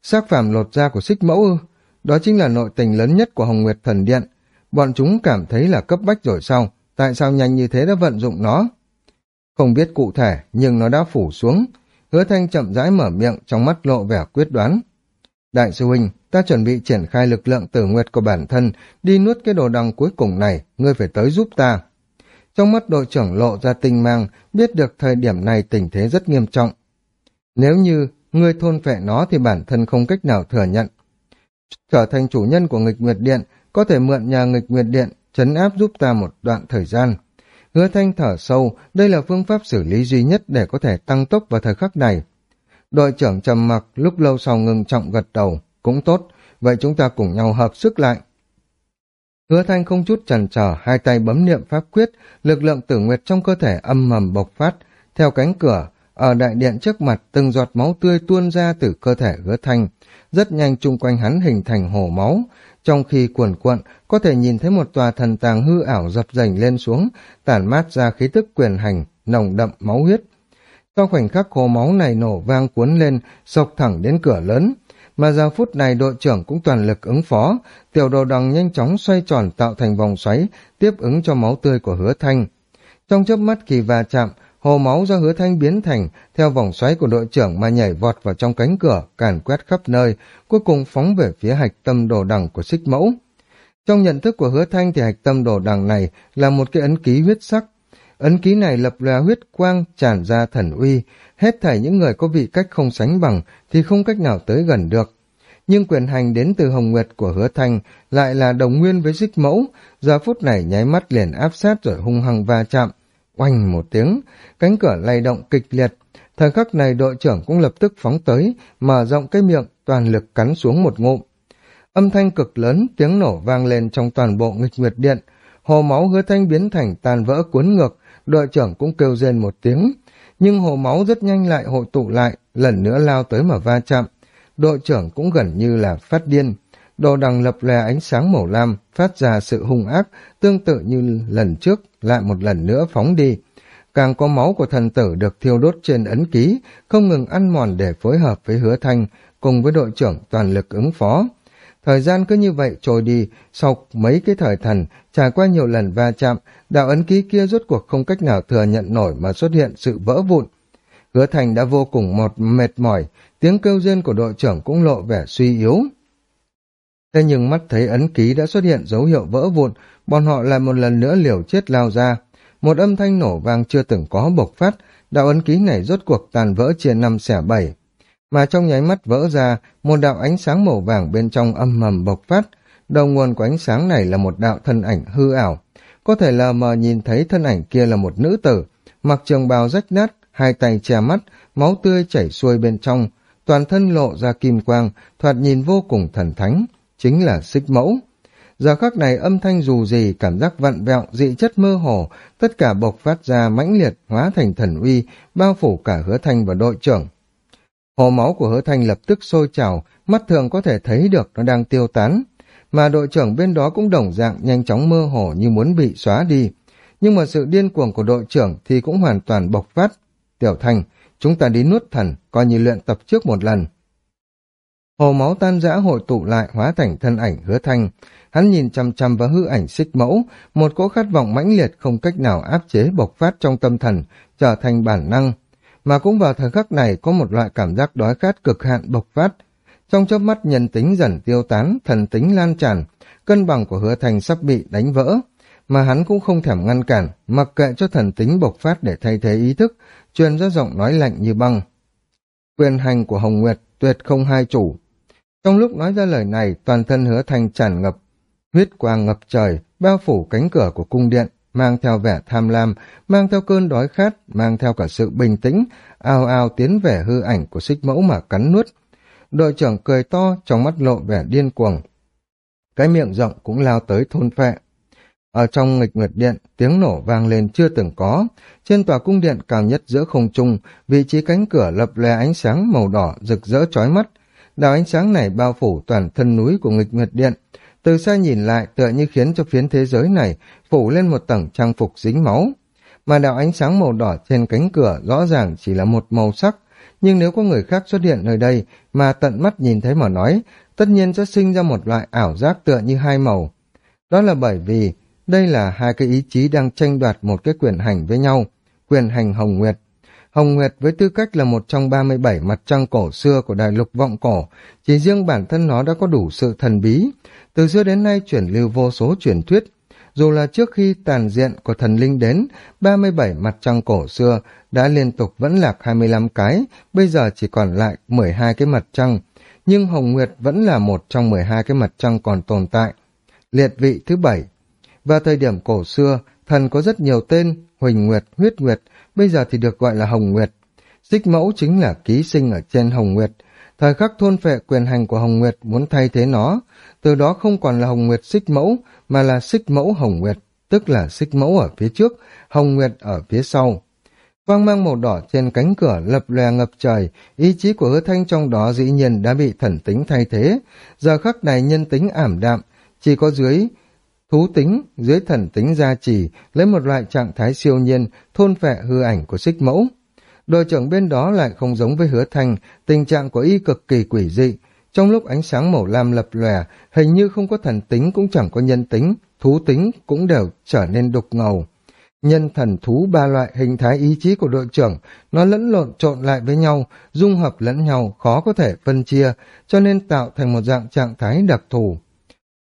Xác phàm lột da của xích mẫu ư? Đó chính là nội tình lớn nhất của Hồng Nguyệt Thần Điện. Bọn chúng cảm thấy là cấp bách rồi sao? Tại sao nhanh như thế đã vận dụng nó? Không biết cụ thể, nhưng nó đã phủ xuống. Hứa Thanh chậm rãi mở miệng trong mắt lộ vẻ quyết đoán. Đại sư huynh, ta chuẩn bị triển khai lực lượng tử nguyệt của bản thân, đi nuốt cái đồ đằng cuối cùng này, ngươi phải tới giúp ta. Trong mắt đội trưởng lộ ra tinh mang, biết được thời điểm này tình thế rất nghiêm trọng. Nếu như ngươi thôn phệ nó thì bản thân không cách nào thừa nhận. Trở thành chủ nhân của nghịch nguyệt điện, có thể mượn nhà nghịch nguyệt điện, chấn áp giúp ta một đoạn thời gian. Hứa thanh thở sâu, đây là phương pháp xử lý duy nhất để có thể tăng tốc vào thời khắc này. Đội trưởng trầm mặc lúc lâu sau ngừng trọng gật đầu, cũng tốt, vậy chúng ta cùng nhau hợp sức lại. Hứa thanh không chút chần chờ, hai tay bấm niệm pháp quyết, lực lượng tử nguyệt trong cơ thể âm mầm bộc phát, theo cánh cửa, ở đại điện trước mặt từng giọt máu tươi tuôn ra từ cơ thể hứa thanh, rất nhanh chung quanh hắn hình thành hồ máu, trong khi cuồn cuộn có thể nhìn thấy một tòa thần tàng hư ảo dập dành lên xuống, tản mát ra khí tức quyền hành, nồng đậm máu huyết. Trong khoảnh khắc hồ máu này nổ vang cuốn lên, sộc thẳng đến cửa lớn, mà giờ phút này đội trưởng cũng toàn lực ứng phó, tiểu đồ đằng nhanh chóng xoay tròn tạo thành vòng xoáy, tiếp ứng cho máu tươi của hứa thanh. Trong chớp mắt kỳ va chạm, hồ máu do hứa thanh biến thành theo vòng xoáy của đội trưởng mà nhảy vọt vào trong cánh cửa, càn quét khắp nơi, cuối cùng phóng về phía hạch tâm đồ đằng của xích mẫu. Trong nhận thức của hứa thanh thì hạch tâm đồ đằng này là một cái ấn ký huyết sắc. Ấn ký này lập lòe huyết quang tràn ra thần uy, hết thảy những người có vị cách không sánh bằng thì không cách nào tới gần được. Nhưng quyền hành đến từ Hồng Nguyệt của hứa thanh lại là đồng nguyên với xích mẫu, giờ phút này nháy mắt liền áp sát rồi hung hăng va chạm. Oanh một tiếng, cánh cửa lay động kịch liệt. Thời khắc này đội trưởng cũng lập tức phóng tới, mở rộng cái miệng, toàn lực cắn xuống một ngụm. Âm thanh cực lớn, tiếng nổ vang lên trong toàn bộ nghịch nguyệt điện. Hồ máu hứa thanh biến thành tàn vỡ cuốn ngược, đội trưởng cũng kêu rên một tiếng. Nhưng hồ máu rất nhanh lại hội tụ lại, lần nữa lao tới mà va chạm. Đội trưởng cũng gần như là phát điên. Đồ đằng lập lè ánh sáng màu lam, phát ra sự hung ác, tương tự như lần trước, lại một lần nữa phóng đi. Càng có máu của thần tử được thiêu đốt trên ấn ký, không ngừng ăn mòn để phối hợp với hứa thanh, cùng với đội trưởng toàn lực ứng phó. Thời gian cứ như vậy trôi đi, sau mấy cái thời thần, trải qua nhiều lần va chạm, đạo ấn ký kia rốt cuộc không cách nào thừa nhận nổi mà xuất hiện sự vỡ vụn. Hứa thành đã vô cùng một mệt mỏi, tiếng kêu rên của đội trưởng cũng lộ vẻ suy yếu. Thế nhưng mắt thấy ấn ký đã xuất hiện dấu hiệu vỡ vụn, bọn họ lại một lần nữa liều chết lao ra. Một âm thanh nổ vang chưa từng có bộc phát, đạo ấn ký này rốt cuộc tàn vỡ chia năm xẻ bảy mà trong nháy mắt vỡ ra, một đạo ánh sáng màu vàng bên trong âm mầm bộc phát. Đầu nguồn của ánh sáng này là một đạo thân ảnh hư ảo. Có thể lờ mờ nhìn thấy thân ảnh kia là một nữ tử, mặc trường bào rách nát, hai tay che mắt, máu tươi chảy xuôi bên trong, toàn thân lộ ra kim quang, thoạt nhìn vô cùng thần thánh, chính là xích mẫu. Giờ khắc này âm thanh dù gì, cảm giác vặn vẹo, dị chất mơ hồ, tất cả bộc phát ra mãnh liệt, hóa thành thần uy, bao phủ cả hứa thanh và đội trưởng. Hồ máu của hứa thanh lập tức sôi trào, mắt thường có thể thấy được nó đang tiêu tán. Mà đội trưởng bên đó cũng đồng dạng nhanh chóng mơ hồ như muốn bị xóa đi. Nhưng mà sự điên cuồng của đội trưởng thì cũng hoàn toàn bộc phát. Tiểu thanh, chúng ta đi nuốt thần, coi như luyện tập trước một lần. Hồ máu tan rã hội tụ lại hóa thành thân ảnh hứa thanh. Hắn nhìn chăm chăm vào hư ảnh xích mẫu, một cỗ khát vọng mãnh liệt không cách nào áp chế bộc phát trong tâm thần, trở thành bản năng. Mà cũng vào thời khắc này có một loại cảm giác đói khát cực hạn bộc phát. Trong chớp mắt nhân tính dần tiêu tán, thần tính lan tràn, cân bằng của hứa thanh sắp bị đánh vỡ. Mà hắn cũng không thèm ngăn cản, mặc kệ cho thần tính bộc phát để thay thế ý thức, truyền ra giọng nói lạnh như băng. Quyền hành của Hồng Nguyệt tuyệt không hai chủ, trong lúc nói ra lời này, toàn thân hứa thanh tràn ngập, huyết quang ngập trời, bao phủ cánh cửa của cung điện, mang theo vẻ tham lam, mang theo cơn đói khát, mang theo cả sự bình tĩnh, ao ao tiến về hư ảnh của xích mẫu mà cắn nuốt. Đội trưởng cười to, trong mắt lộ vẻ điên cuồng. Cái miệng rộng cũng lao tới thôn phệ. Ở trong nghịch nguyệt điện, tiếng nổ vang lên chưa từng có. Trên tòa cung điện cao nhất giữa không trung, vị trí cánh cửa lập lè ánh sáng màu đỏ rực rỡ chói mắt, đạo ánh sáng này bao phủ toàn thân núi của nghịch nguyệt điện. Từ xa nhìn lại, tựa như khiến cho phiến thế giới này phủ lên một tầng trang phục dính máu. Mà đạo ánh sáng màu đỏ trên cánh cửa rõ ràng chỉ là một màu sắc. Nhưng nếu có người khác xuất hiện nơi đây mà tận mắt nhìn thấy mà nói, tất nhiên sẽ sinh ra một loại ảo giác tựa như hai màu. Đó là bởi vì đây là hai cái ý chí đang tranh đoạt một cái quyền hành với nhau, quyền hành hồng nguyệt Hồng Nguyệt với tư cách là một trong 37 mặt trăng cổ xưa của đại lục vọng cổ, chỉ riêng bản thân nó đã có đủ sự thần bí. Từ xưa đến nay chuyển lưu vô số truyền thuyết. Dù là trước khi tàn diện của thần linh đến, 37 mặt trăng cổ xưa đã liên tục vẫn lạc 25 cái, bây giờ chỉ còn lại 12 cái mặt trăng. Nhưng Hồng Nguyệt vẫn là một trong 12 cái mặt trăng còn tồn tại. Liệt vị thứ bảy Vào thời điểm cổ xưa, thần có rất nhiều tên, Huỳnh Nguyệt, Huyết Nguyệt, bây giờ thì được gọi là Hồng Nguyệt. Xích mẫu chính là ký sinh ở trên Hồng Nguyệt. Thời khắc thôn phệ quyền hành của Hồng Nguyệt muốn thay thế nó, từ đó không còn là Hồng Nguyệt xích mẫu, mà là xích mẫu Hồng Nguyệt, tức là xích mẫu ở phía trước, Hồng Nguyệt ở phía sau. Quang mang màu đỏ trên cánh cửa lập lè ngập trời, ý chí của hứa thanh trong đó dĩ nhiên đã bị thần tính thay thế. Giờ khắc này nhân tính ảm đạm, chỉ có dưới thú tính, dưới thần tính gia trì, lấy một loại trạng thái siêu nhiên, thôn phệ hư ảnh của xích mẫu. Đội trưởng bên đó lại không giống với hứa thanh, tình trạng của y cực kỳ quỷ dị. Trong lúc ánh sáng màu lam lập lòe, hình như không có thần tính cũng chẳng có nhân tính, thú tính cũng đều trở nên đục ngầu. Nhân thần thú ba loại hình thái ý chí của đội trưởng, nó lẫn lộn trộn lại với nhau, dung hợp lẫn nhau, khó có thể phân chia, cho nên tạo thành một dạng trạng thái đặc thù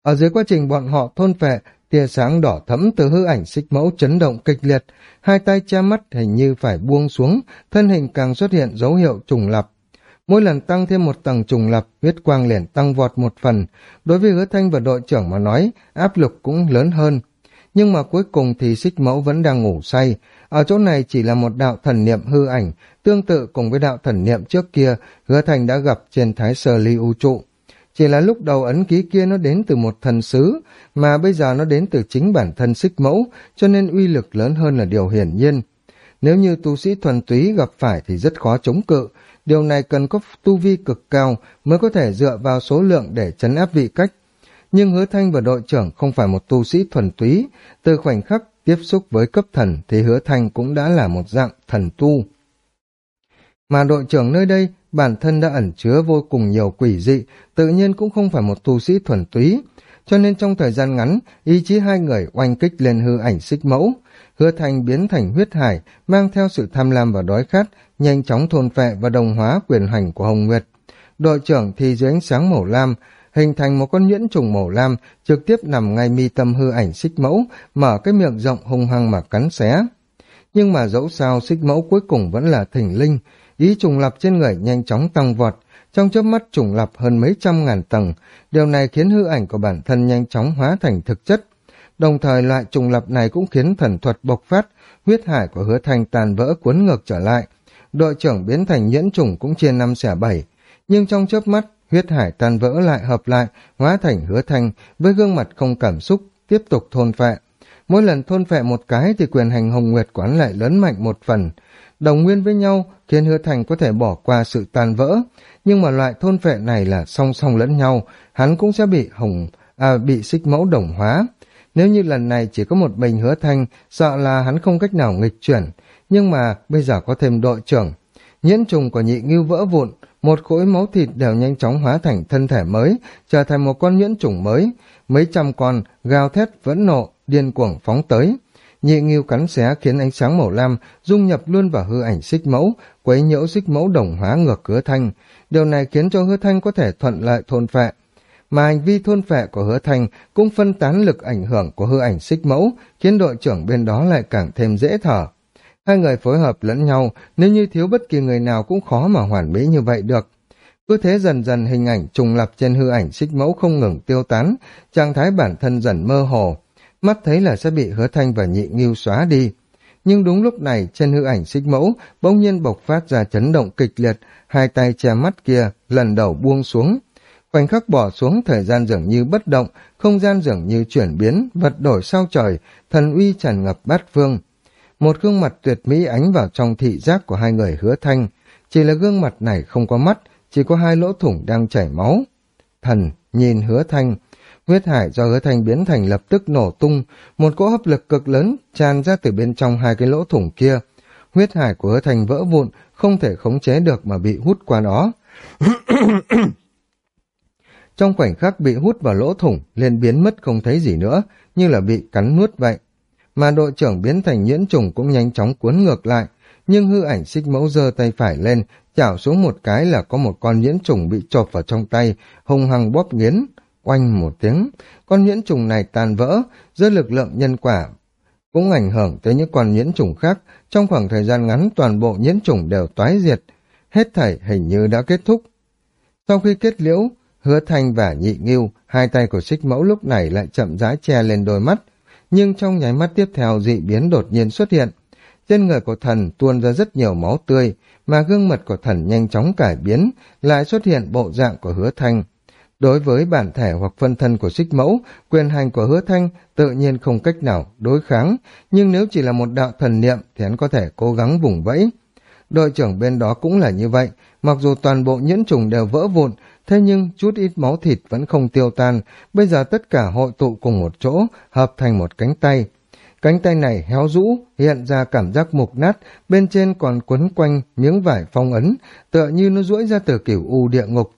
ở dưới quá trình bọn họ thôn phệ, tia sáng đỏ thẫm từ hư ảnh xích mẫu chấn động kịch liệt, hai tay che mắt hình như phải buông xuống, thân hình càng xuất hiện dấu hiệu trùng lập. Mỗi lần tăng thêm một tầng trùng lập, huyết quang liền tăng vọt một phần. Đối với hứa thanh và đội trưởng mà nói, áp lực cũng lớn hơn. Nhưng mà cuối cùng thì xích mẫu vẫn đang ngủ say. Ở chỗ này chỉ là một đạo thần niệm hư ảnh, tương tự cùng với đạo thần niệm trước kia, hứa thanh đã gặp trên thái sơ ly u trụ. Chỉ là lúc đầu ấn ký kia nó đến từ một thần sứ, mà bây giờ nó đến từ chính bản thân xích mẫu, cho nên uy lực lớn hơn là điều hiển nhiên. Nếu như tu sĩ thuần túy gặp phải thì rất khó chống cự, điều này cần có tu vi cực cao mới có thể dựa vào số lượng để chấn áp vị cách. Nhưng hứa thanh và đội trưởng không phải một tu sĩ thuần túy, từ khoảnh khắc tiếp xúc với cấp thần thì hứa thanh cũng đã là một dạng thần tu. Mà đội trưởng nơi đây bản thân đã ẩn chứa vô cùng nhiều quỷ dị, tự nhiên cũng không phải một tu sĩ thuần túy. Cho nên trong thời gian ngắn, ý chí hai người oanh kích lên hư ảnh xích mẫu. Hứa thành biến thành huyết hải, mang theo sự tham lam và đói khát, nhanh chóng thôn phệ và đồng hóa quyền hành của Hồng Nguyệt. Đội trưởng thì dưới ánh sáng màu lam, hình thành một con nhuyễn trùng màu lam, trực tiếp nằm ngay mi tâm hư ảnh xích mẫu, mở cái miệng rộng hung hăng mà cắn xé. Nhưng mà dẫu sao xích mẫu cuối cùng vẫn là thỉnh linh, ý trùng lập trên người nhanh chóng tăng vọt, trong chớp mắt trùng lập hơn mấy trăm ngàn tầng, điều này khiến hư ảnh của bản thân nhanh chóng hóa thành thực chất. Đồng thời loại trùng lập này cũng khiến thần thuật bộc phát, huyết hải của hứa thanh tàn vỡ cuốn ngược trở lại. Đội trưởng biến thành nhẫn trùng cũng chia năm xẻ bảy, nhưng trong chớp mắt, huyết hải tan vỡ lại hợp lại, hóa thành hứa thanh với gương mặt không cảm xúc, tiếp tục thôn phệ. Mỗi lần thôn phệ một cái thì quyền hành hồng nguyệt quán lại lớn mạnh một phần, đồng nguyên với nhau khiến hứa thành có thể bỏ qua sự tan vỡ nhưng mà loại thôn phệ này là song song lẫn nhau hắn cũng sẽ bị hồng à, bị xích mẫu đồng hóa nếu như lần này chỉ có một mình hứa thanh sợ là hắn không cách nào nghịch chuyển nhưng mà bây giờ có thêm đội trưởng nhiễn trùng của nhị ngưu vỡ vụn một khối máu thịt đều nhanh chóng hóa thành thân thể mới, trở thành một con nhuyễn trùng mới. Mấy trăm con gào thét vẫn nộ, điên cuồng phóng tới. Nhị nghiêu cắn xé khiến ánh sáng màu lam dung nhập luôn vào hư ảnh xích mẫu, quấy nhiễu xích mẫu đồng hóa ngược hứa thanh. Điều này khiến cho hứa thanh có thể thuận lợi thôn phệ. Mà hành vi thôn phệ của hứa thanh cũng phân tán lực ảnh hưởng của hư ảnh xích mẫu, khiến đội trưởng bên đó lại càng thêm dễ thở. Hai người phối hợp lẫn nhau, nếu như thiếu bất kỳ người nào cũng khó mà hoàn mỹ như vậy được. Cứ thế dần dần hình ảnh trùng lập trên hư ảnh xích mẫu không ngừng tiêu tán, trạng thái bản thân dần mơ hồ, mắt thấy là sẽ bị hứa thanh và nhị nghiêu xóa đi. Nhưng đúng lúc này, trên hư ảnh xích mẫu, bỗng nhiên bộc phát ra chấn động kịch liệt, hai tay che mắt kia, lần đầu buông xuống. Khoảnh khắc bỏ xuống, thời gian dường như bất động, không gian dường như chuyển biến, vật đổi sao trời, thần uy tràn ngập bát phương. Một gương mặt tuyệt mỹ ánh vào trong thị giác của hai người hứa thanh, chỉ là gương mặt này không có mắt, chỉ có hai lỗ thủng đang chảy máu. Thần nhìn hứa thanh, huyết hải do hứa thanh biến thành lập tức nổ tung, một cỗ hấp lực cực lớn tràn ra từ bên trong hai cái lỗ thủng kia. Huyết hải của hứa thanh vỡ vụn, không thể khống chế được mà bị hút qua nó. [coughs] trong khoảnh khắc bị hút vào lỗ thủng, liền biến mất không thấy gì nữa, như là bị cắn nuốt vậy. Mà đội trưởng biến thành nhuyễn trùng cũng nhanh chóng cuốn ngược lại, nhưng hư ảnh xích mẫu giơ tay phải lên, chảo xuống một cái là có một con nhuyễn trùng bị chộp vào trong tay, hung hăng bóp nghiến, oanh một tiếng, con nhuyễn trùng này tan vỡ, do lực lượng nhân quả cũng ảnh hưởng tới những con nhuyễn trùng khác, trong khoảng thời gian ngắn toàn bộ nhuyễn trùng đều toái diệt, hết thảy hình như đã kết thúc. Sau khi kết liễu, hứa thanh và nhị nghiêu, hai tay của xích mẫu lúc này lại chậm rãi che lên đôi mắt, nhưng trong nháy mắt tiếp theo dị biến đột nhiên xuất hiện. Trên người của thần tuôn ra rất nhiều máu tươi, mà gương mặt của thần nhanh chóng cải biến, lại xuất hiện bộ dạng của hứa thanh. Đối với bản thể hoặc phân thân của xích mẫu, quyền hành của hứa thanh tự nhiên không cách nào đối kháng, nhưng nếu chỉ là một đạo thần niệm thì hắn có thể cố gắng vùng vẫy. Đội trưởng bên đó cũng là như vậy, mặc dù toàn bộ nhẫn trùng đều vỡ vụn, thế nhưng chút ít máu thịt vẫn không tiêu tan, bây giờ tất cả hội tụ cùng một chỗ, hợp thành một cánh tay. Cánh tay này héo rũ, hiện ra cảm giác mục nát, bên trên còn quấn quanh miếng vải phong ấn, tựa như nó duỗi ra từ kiểu u địa ngục.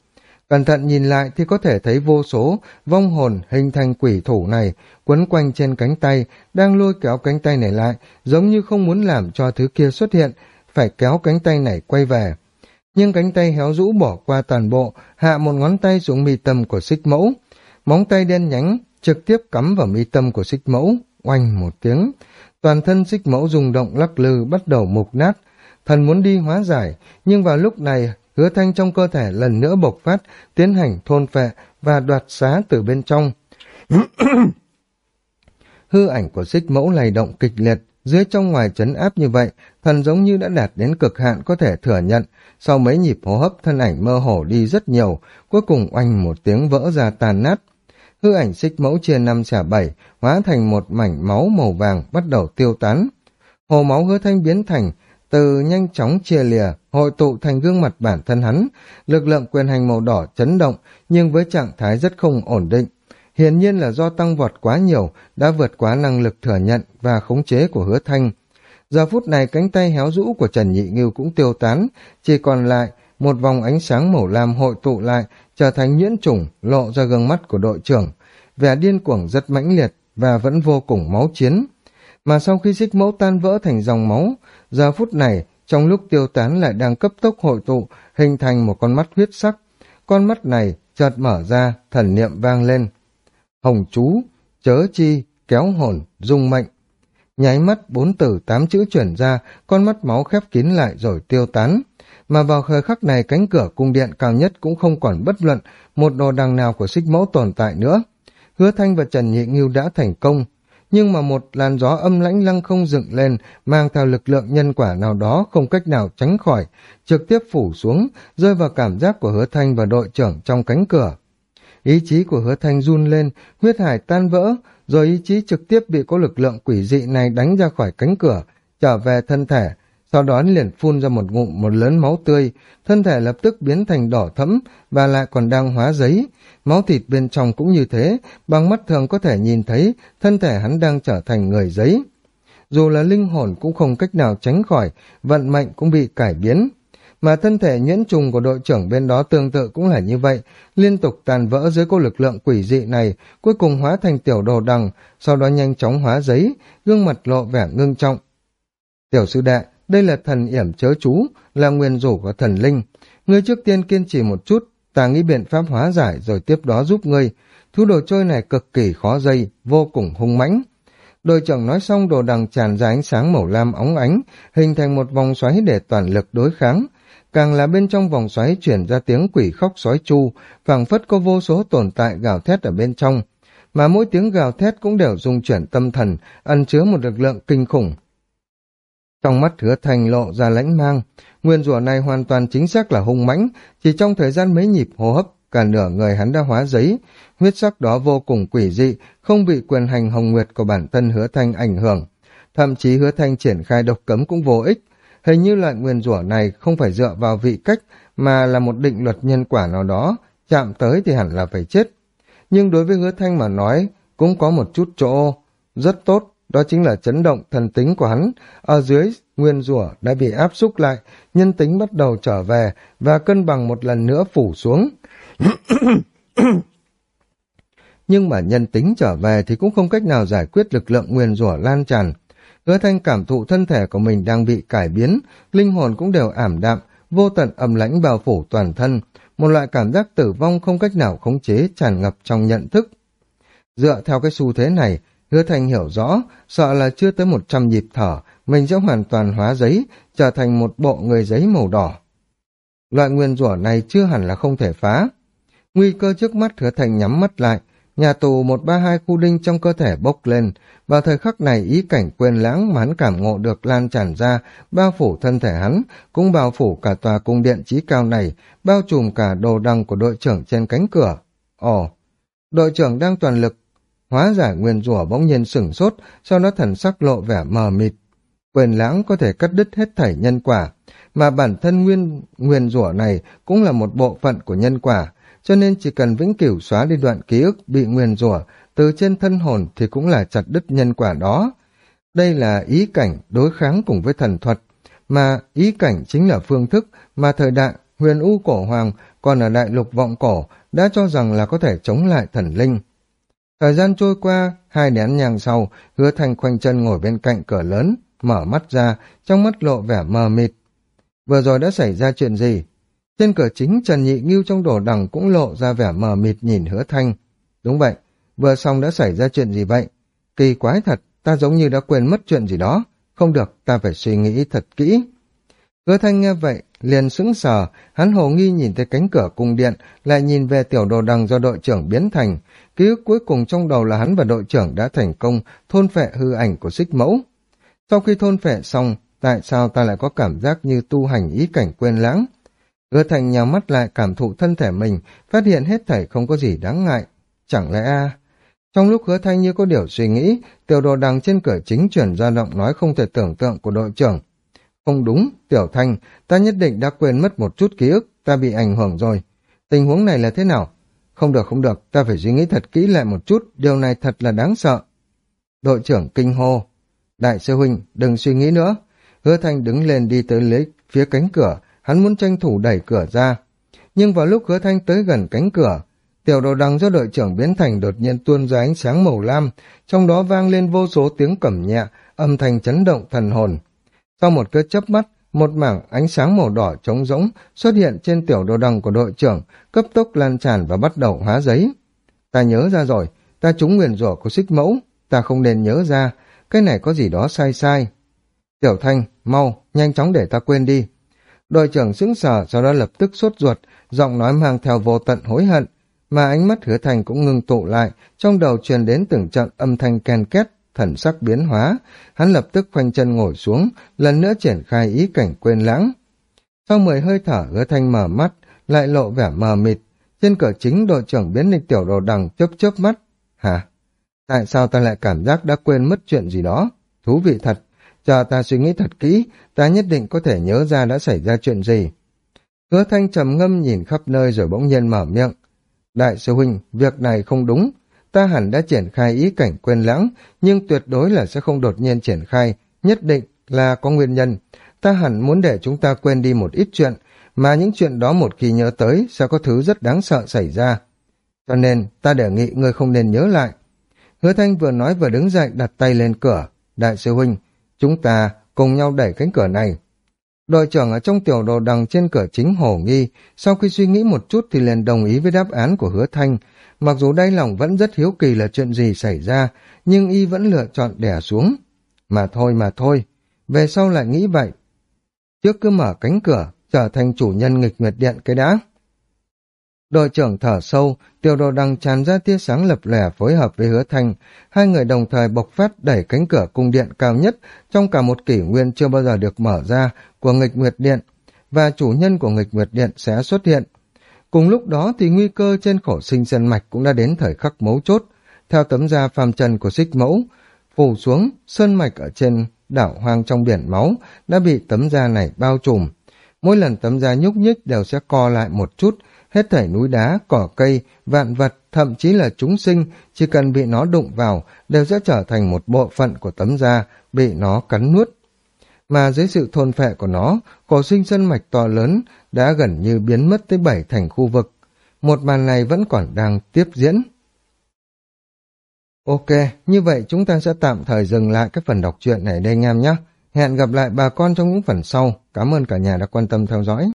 Cẩn thận nhìn lại thì có thể thấy vô số vong hồn hình thành quỷ thủ này quấn quanh trên cánh tay, đang lôi kéo cánh tay này lại, giống như không muốn làm cho thứ kia xuất hiện, phải kéo cánh tay này quay về. Nhưng cánh tay héo rũ bỏ qua toàn bộ, hạ một ngón tay xuống mi tâm của xích mẫu. Móng tay đen nhánh trực tiếp cắm vào mi tâm của xích mẫu, oanh một tiếng. Toàn thân xích mẫu rung động lắc lư bắt đầu mục nát. Thần muốn đi hóa giải, nhưng vào lúc này hứa thanh trong cơ thể lần nữa bộc phát, tiến hành thôn phệ và đoạt xá từ bên trong. [coughs] Hư ảnh của xích mẫu lay động kịch liệt, dưới trong ngoài chấn áp như vậy, thần giống như đã đạt đến cực hạn có thể thừa nhận, sau mấy nhịp hô hấp thân ảnh mơ hồ đi rất nhiều, cuối cùng oanh một tiếng vỡ ra tàn nát. Hư ảnh xích mẫu chia năm xẻ bảy, hóa thành một mảnh máu màu vàng bắt đầu tiêu tán. Hồ máu hứa thanh biến thành, từ nhanh chóng chia lìa, hội tụ thành gương mặt bản thân hắn, lực lượng quyền hành màu đỏ chấn động, nhưng với trạng thái rất không ổn định. Hiển nhiên là do tăng vọt quá nhiều, đã vượt quá năng lực thừa nhận và khống chế của hứa thanh. Giờ phút này cánh tay héo rũ của Trần Nhị Ngưu cũng tiêu tán, chỉ còn lại một vòng ánh sáng màu lam hội tụ lại, trở thành nhuyễn trùng lộ ra gương mắt của đội trưởng. Vẻ điên cuồng rất mãnh liệt và vẫn vô cùng máu chiến. Mà sau khi xích mẫu tan vỡ thành dòng máu, giờ phút này, trong lúc tiêu tán lại đang cấp tốc hội tụ, hình thành một con mắt huyết sắc. Con mắt này chợt mở ra, thần niệm vang lên. Hồng chú, chớ chi, kéo hồn, dung mệnh. Nháy mắt bốn từ tám chữ chuyển ra, con mắt máu khép kín lại rồi tiêu tán. Mà vào thời khắc này cánh cửa cung điện cao nhất cũng không còn bất luận một đồ đằng nào của xích mẫu tồn tại nữa. Hứa Thanh và Trần Nhị Ngưu đã thành công, nhưng mà một làn gió âm lãnh lăng không dựng lên, mang theo lực lượng nhân quả nào đó không cách nào tránh khỏi, trực tiếp phủ xuống, rơi vào cảm giác của hứa thanh và đội trưởng trong cánh cửa. Ý chí của hứa thanh run lên, huyết hải tan vỡ, rồi ý chí trực tiếp bị có lực lượng quỷ dị này đánh ra khỏi cánh cửa, trở về thân thể, sau đó liền phun ra một ngụm một lớn máu tươi, thân thể lập tức biến thành đỏ thẫm và lại còn đang hóa giấy. Máu thịt bên trong cũng như thế, bằng mắt thường có thể nhìn thấy thân thể hắn đang trở thành người giấy. Dù là linh hồn cũng không cách nào tránh khỏi, vận mệnh cũng bị cải biến. mà thân thể nhuyễn trùng của đội trưởng bên đó tương tự cũng là như vậy, liên tục tàn vỡ dưới cô lực lượng quỷ dị này, cuối cùng hóa thành tiểu đồ đằng, sau đó nhanh chóng hóa giấy, gương mặt lộ vẻ ngưng trọng. Tiểu sư đệ, đây là thần yểm chớ chú, là nguyên rủ của thần linh. Ngươi trước tiên kiên trì một chút, ta nghĩ biện pháp hóa giải rồi tiếp đó giúp ngươi. Thứ đồ chơi này cực kỳ khó dây, vô cùng hung mãnh. Đội trưởng nói xong đồ đằng tràn ra ánh sáng màu lam óng ánh, hình thành một vòng xoáy để toàn lực đối kháng. Càng là bên trong vòng xoáy chuyển ra tiếng quỷ khóc sói chu, phảng phất có vô số tồn tại gào thét ở bên trong. Mà mỗi tiếng gào thét cũng đều dung chuyển tâm thần, ẩn chứa một lực lượng kinh khủng. Trong mắt hứa thành lộ ra lãnh mang, nguyên rủa này hoàn toàn chính xác là hung mãnh, chỉ trong thời gian mấy nhịp hô hấp, cả nửa người hắn đã hóa giấy, huyết sắc đó vô cùng quỷ dị, không bị quyền hành hồng nguyệt của bản thân hứa thanh ảnh hưởng. Thậm chí hứa thanh triển khai độc cấm cũng vô ích, hình như loại nguyên rủa này không phải dựa vào vị cách, mà là một định luật nhân quả nào đó, chạm tới thì hẳn là phải chết. Nhưng đối với hứa thanh mà nói, cũng có một chút chỗ rất tốt, đó chính là chấn động thần tính của hắn. Ở dưới, nguyên rủa đã bị áp xúc lại, nhân tính bắt đầu trở về và cân bằng một lần nữa phủ xuống. [coughs] Nhưng mà nhân tính trở về thì cũng không cách nào giải quyết lực lượng nguyên rủa lan tràn. Hứa thanh cảm thụ thân thể của mình đang bị cải biến, linh hồn cũng đều ảm đạm, vô tận âm lãnh bao phủ toàn thân, một loại cảm giác tử vong không cách nào khống chế tràn ngập trong nhận thức. Dựa theo cái xu thế này, Hứa Thanh hiểu rõ, sợ là chưa tới một trăm nhịp thở, mình sẽ hoàn toàn hóa giấy, trở thành một bộ người giấy màu đỏ. Loại nguyên rủa này chưa hẳn là không thể phá. Nguy cơ trước mắt Hứa Thanh nhắm mắt lại, nhà tù một ba hai khu đinh trong cơ thể bốc lên, vào thời khắc này ý cảnh quên lãng mà hắn cảm ngộ được lan tràn ra, bao phủ thân thể hắn, cũng bao phủ cả tòa cung điện trí cao này, bao trùm cả đồ đăng của đội trưởng trên cánh cửa. Ồ, đội trưởng đang toàn lực hóa giải nguyên rủa bỗng nhiên sửng sốt, sau đó thần sắc lộ vẻ mờ mịt. Quyền lãng có thể cắt đứt hết thảy nhân quả, mà bản thân nguyên nguyên rủa này cũng là một bộ phận của nhân quả, cho nên chỉ cần vĩnh cửu xóa đi đoạn ký ức bị nguyên rủa từ trên thân hồn thì cũng là chặt đứt nhân quả đó. Đây là ý cảnh đối kháng cùng với thần thuật, mà ý cảnh chính là phương thức mà thời đại huyền u cổ hoàng còn ở đại lục vọng cổ đã cho rằng là có thể chống lại thần linh. Thời gian trôi qua, hai nén nhàng sau, hứa thành khoanh chân ngồi bên cạnh cửa lớn, mở mắt ra, trong mắt lộ vẻ mờ mịt. Vừa rồi đã xảy ra chuyện gì? Trên cửa chính Trần Nhị Ngưu trong đồ đằng cũng lộ ra vẻ mờ mịt nhìn hứa thanh. Đúng vậy, vừa xong đã xảy ra chuyện gì vậy? Kỳ quái thật, ta giống như đã quên mất chuyện gì đó. Không được, ta phải suy nghĩ thật kỹ. Hứa thanh nghe vậy, liền sững sờ, hắn hồ nghi nhìn thấy cánh cửa cung điện, lại nhìn về tiểu đồ đằng do đội trưởng biến thành. Ký ức cuối cùng trong đầu là hắn và đội trưởng đã thành công thôn phệ hư ảnh của xích mẫu. Sau khi thôn phệ xong, tại sao ta lại có cảm giác như tu hành ý cảnh quên lãng? Hứa thành nhào mắt lại cảm thụ thân thể mình, phát hiện hết thảy không có gì đáng ngại. Chẳng lẽ a Trong lúc hứa thanh như có điều suy nghĩ, tiểu đồ đằng trên cửa chính chuyển ra giọng nói không thể tưởng tượng của đội trưởng. Không đúng, Tiểu Thanh, ta nhất định đã quên mất một chút ký ức, ta bị ảnh hưởng rồi. Tình huống này là thế nào? Không được, không được, ta phải suy nghĩ thật kỹ lại một chút, điều này thật là đáng sợ. Đội trưởng kinh hô. Đại sư huynh, đừng suy nghĩ nữa. Hứa Thanh đứng lên đi tới lấy phía cánh cửa, hắn muốn tranh thủ đẩy cửa ra. Nhưng vào lúc hứa Thanh tới gần cánh cửa, tiểu đồ đằng do đội trưởng biến thành đột nhiên tuôn ra ánh sáng màu lam, trong đó vang lên vô số tiếng cẩm nhẹ, âm thanh chấn động thần hồn. Sau một cái chớp mắt, một mảng ánh sáng màu đỏ trống rỗng xuất hiện trên tiểu đồ đằng của đội trưởng, cấp tốc lan tràn và bắt đầu hóa giấy. Ta nhớ ra rồi, ta trúng nguyền rủa của xích mẫu, ta không nên nhớ ra, cái này có gì đó sai sai. Tiểu Thanh, mau, nhanh chóng để ta quên đi. Đội trưởng sững sờ, sau đó lập tức sốt ruột, giọng nói mang theo vô tận hối hận, mà ánh mắt hứa thành cũng ngưng tụ lại, trong đầu truyền đến từng trận âm thanh ken két, thần sắc biến hóa, hắn lập tức khoanh chân ngồi xuống, lần nữa triển khai ý cảnh quên lãng. Sau mười hơi thở hứa thanh mở mắt, lại lộ vẻ mờ mịt, trên cửa chính đội trưởng biến lịch tiểu đồ đằng chớp chớp mắt. Hả? Tại sao ta lại cảm giác đã quên mất chuyện gì đó? Thú vị thật, chờ ta suy nghĩ thật kỹ, ta nhất định có thể nhớ ra đã xảy ra chuyện gì. Hứa thanh trầm ngâm nhìn khắp nơi rồi bỗng nhiên mở miệng. Đại sư huynh, việc này không đúng, ta hẳn đã triển khai ý cảnh quên lãng, nhưng tuyệt đối là sẽ không đột nhiên triển khai, nhất định là có nguyên nhân. Ta hẳn muốn để chúng ta quên đi một ít chuyện, mà những chuyện đó một khi nhớ tới sẽ có thứ rất đáng sợ xảy ra. Cho nên ta đề nghị ngươi không nên nhớ lại. Hứa Thanh vừa nói vừa đứng dậy đặt tay lên cửa. Đại sư huynh, chúng ta cùng nhau đẩy cánh cửa này. Đội trưởng ở trong tiểu đồ đằng trên cửa chính hổ nghi, sau khi suy nghĩ một chút thì liền đồng ý với đáp án của hứa thanh. Mặc dù đáy lòng vẫn rất hiếu kỳ là chuyện gì xảy ra, nhưng y vẫn lựa chọn đẻ xuống. Mà thôi mà thôi, về sau lại nghĩ vậy. Trước cứ mở cánh cửa, trở thành chủ nhân nghịch nguyệt điện cái đã. Đội trưởng thở sâu, tiểu đồ đằng tràn ra tia sáng lập lẻ phối hợp với hứa thanh. Hai người đồng thời bộc phát đẩy cánh cửa cung điện cao nhất trong cả một kỷ nguyên chưa bao giờ được mở ra của nghịch nguyệt điện, và chủ nhân của nghịch nguyệt điện sẽ xuất hiện. Cùng lúc đó thì nguy cơ trên khổ sinh sơn mạch cũng đã đến thời khắc mấu chốt. Theo tấm da phàm trần của xích mẫu, phủ xuống, sơn mạch ở trên đảo hoang trong biển máu đã bị tấm da này bao trùm. Mỗi lần tấm da nhúc nhích đều sẽ co lại một chút, hết thảy núi đá, cỏ cây, vạn vật, thậm chí là chúng sinh, chỉ cần bị nó đụng vào, đều sẽ trở thành một bộ phận của tấm da, bị nó cắn nuốt. Mà dưới sự thôn phệ của nó, cổ sinh sân mạch to lớn đã gần như biến mất tới bảy thành khu vực. Một màn này vẫn còn đang tiếp diễn. Ok, như vậy chúng ta sẽ tạm thời dừng lại cái phần đọc truyện này đây anh em nhé. Hẹn gặp lại bà con trong những phần sau. Cảm ơn cả nhà đã quan tâm theo dõi.